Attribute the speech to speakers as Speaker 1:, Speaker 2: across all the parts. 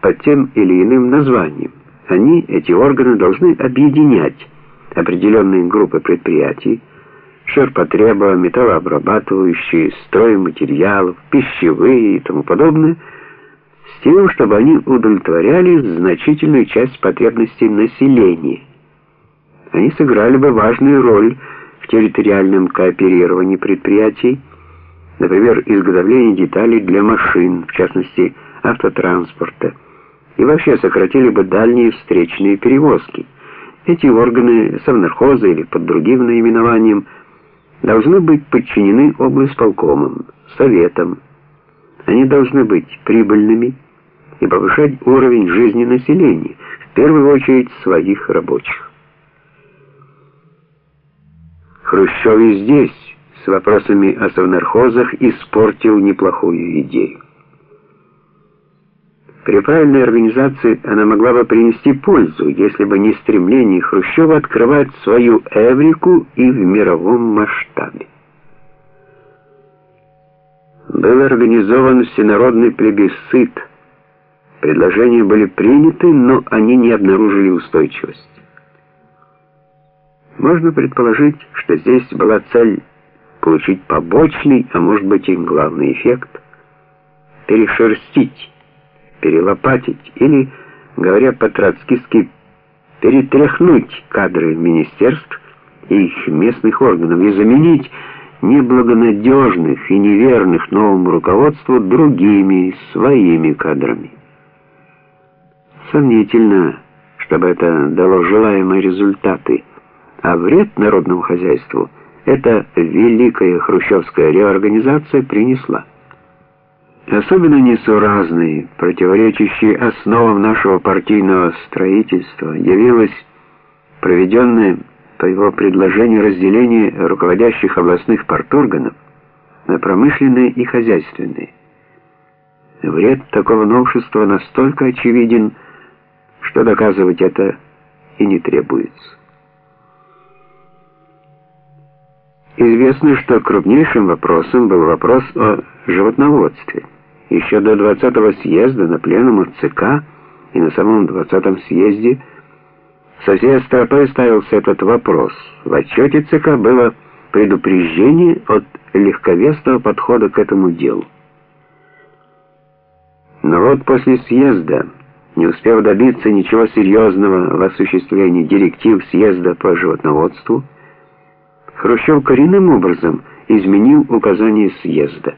Speaker 1: под тем или иным названием. Они, эти органы, должны объединять определенные группы предприятий, ширпотреба, металлообрабатывающие, стройматериалов, пищевые и тому подобное, с тем, чтобы они удовлетворяли значительную часть потребностей населения. Они сыграли бы важную роль в территориальном кооперировании предприятий, например, изготовление деталей для машин, в частности, автотранспорта, и вообще сократили бы дальние встречные перевозки. Эти органы совнархоза или под другим наименованием должны быть подчинены облсполкомам, советам. Они должны быть прибыльными и повышать уровень жизни населения, в первую очередь своих рабочих. Хрущев и здесь с вопросами о совнархозах испортил неплохую идею. При правильной организации она могла бы принести пользу, если бы не стремление Хрущева открывать свою эврику и в мировом масштабе. Был организован всенародный плебисцит. Предложения были приняты, но они не обнаружили устойчивости. Можно предположить, что здесь была цель получить побочный, а может быть и главный эффект — перешерстить перелопатить или, говоря по-троцкистски, перетряхнуть кадры министерств и их местных органов и заменить неблагонадежных и неверных новому руководству другими, своими кадрами. Сомнительно, чтобы это дало желаемые результаты, а вред народному хозяйству эта великая хрущевская реорганизация принесла. Особенно несуразной, противоречащей основам нашего партийного строительства, явилось проведенное по его предложению разделение руководящих областных парторганов на промышленные и хозяйственные. Вред такого новшества настолько очевиден, что доказывать это и не требуется. Известно, что крупнейшим вопросом был вопрос о животноводстве. Еще до 20-го съезда на пленуме ЦК и на самом 20-м съезде со всей остротой ставился этот вопрос. В отчете ЦК было предупреждение от легковесного подхода к этому делу. Но вот после съезда, не успев добиться ничего серьезного в осуществлении директив съезда по животноводству, Хрущев коренным образом изменил указания съезда.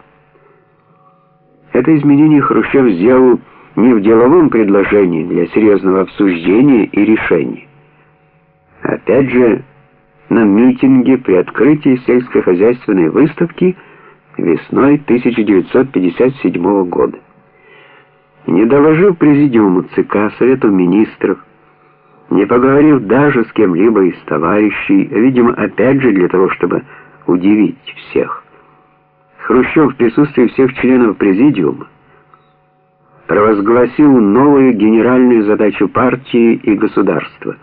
Speaker 1: Это изменение Хрущев сделал не в деловом предложении для серьезного обсуждения и решения. Опять же, на митинге при открытии сельскохозяйственной выставки весной 1957 года. Не доложил президиуму ЦК, Совету министров, не поговорив даже с кем-либо из товарищей, видимо, опять же для того, чтобы удивить всех. Хрущев в присутствии всех членов президиума провозгласил новую генеральную задачу партии и государства.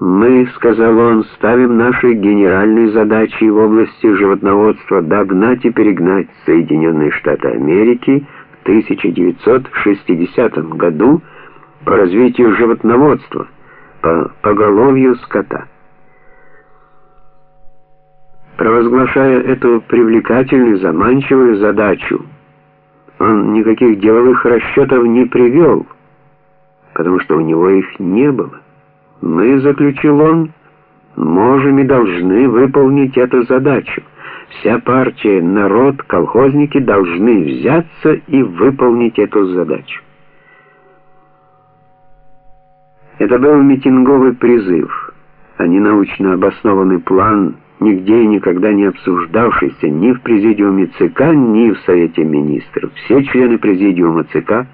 Speaker 1: «Мы, — сказал он, — ставим наши генеральные задачи в области животноводства догнать и перегнать Соединенные Штаты Америки в 1960 году, — по развитию животноводства, по поголовью скота. Провозглашая эту привлекательную, заманчивую задачу, он никаких деловых расчетов не привел, потому что у него их не было. Мы, заключил он, можем и должны выполнить эту задачу. Вся партия, народ, колхозники должны взяться и выполнить эту задачу. Это был митинговый призыв, а не научно обоснованный план, нигде и никогда не обсуждавшийся ни в президиуме ЦК, ни в Совете министров. Все члены президиума ЦК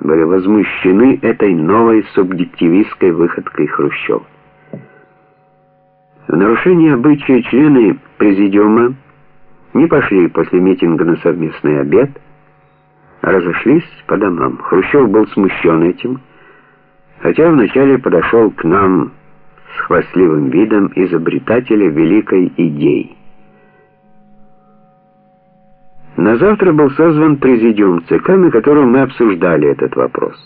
Speaker 1: были возмущены этой новой субъективистской выходкой Хрущева. В нарушение обычая члены президиума не пошли после митинга на совместный обед, а разошлись по домам. Хрущев был смущен этим, хотя вначале подошел к нам с хвастливым видом изобретателя великой идеи. На завтра был созван президиум ЦК, на котором мы обсуждали этот вопрос.